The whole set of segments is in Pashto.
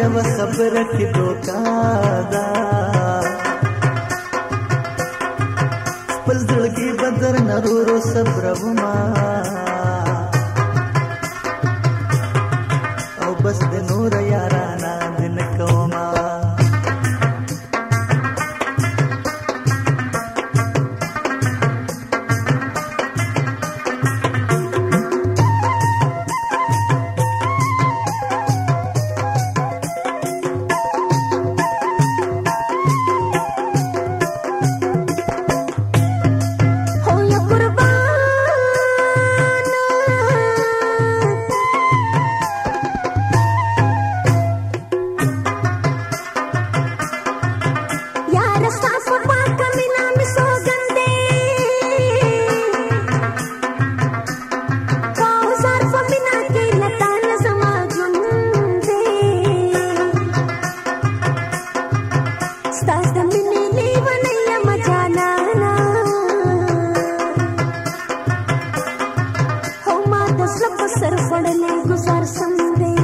یو خبره کې دوکا دا خپل زړګي بدر نرو صبر وما په سر خړلې گزار سم دې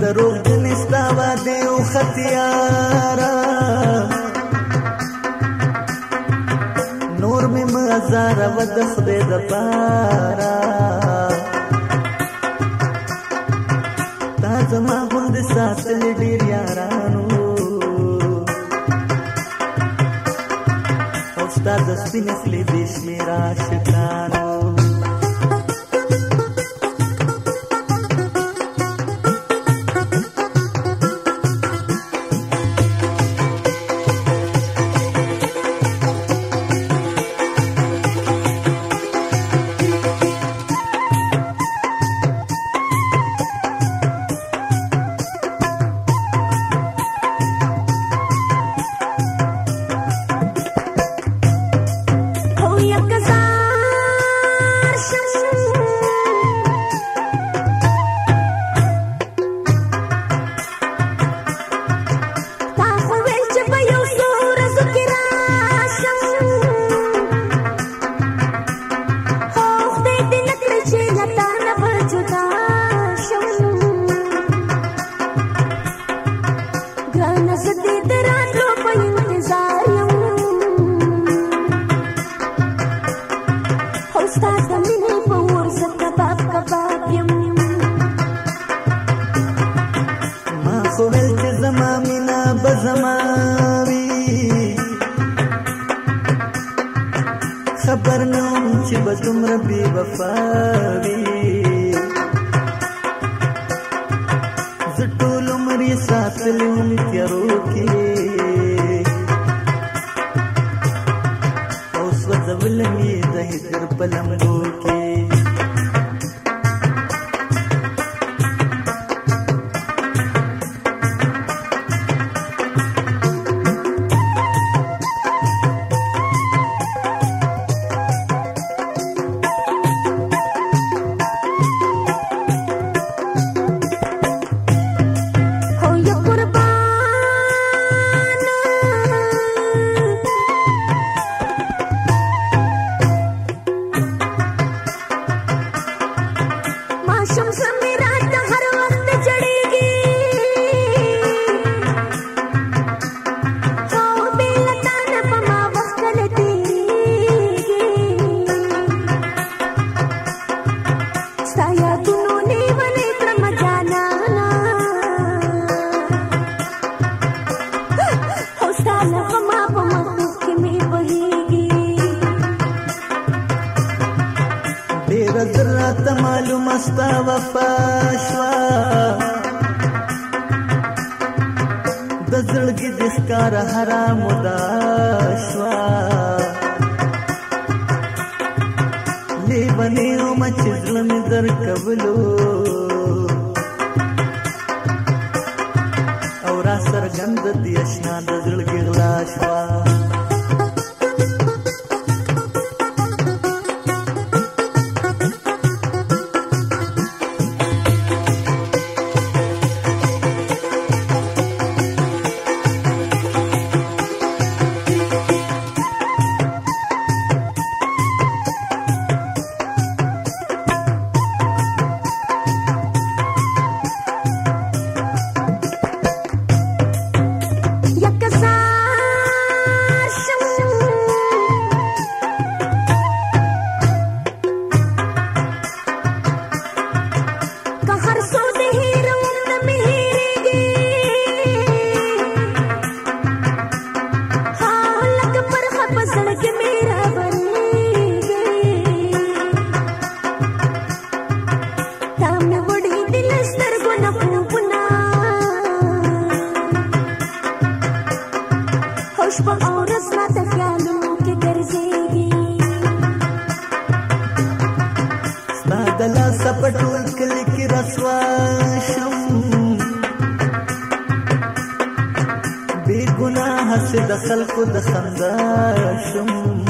دروغ دې ستا وعده او ختیارا نور مې مزار و د خدای د پارا تا زما غوند ساتلې हसीने से देश मेरा शिताना وي زه ټول عمر یې ساتلی وم تیارو کې اوس وځولی مې د هجر په لمبو ستا وفا شوا د زړګي د ښکار حرام دا شوا لیبنې او مچ ظلم در قبلو او را سرګند دی اشنا د زړګي غلا شوا شپه او ورځ راته خیالونو کې ګرځېږي ستا د لاسه په ټول کلي کې رسوا شم بې ګناه سې د خلکو د خندا شم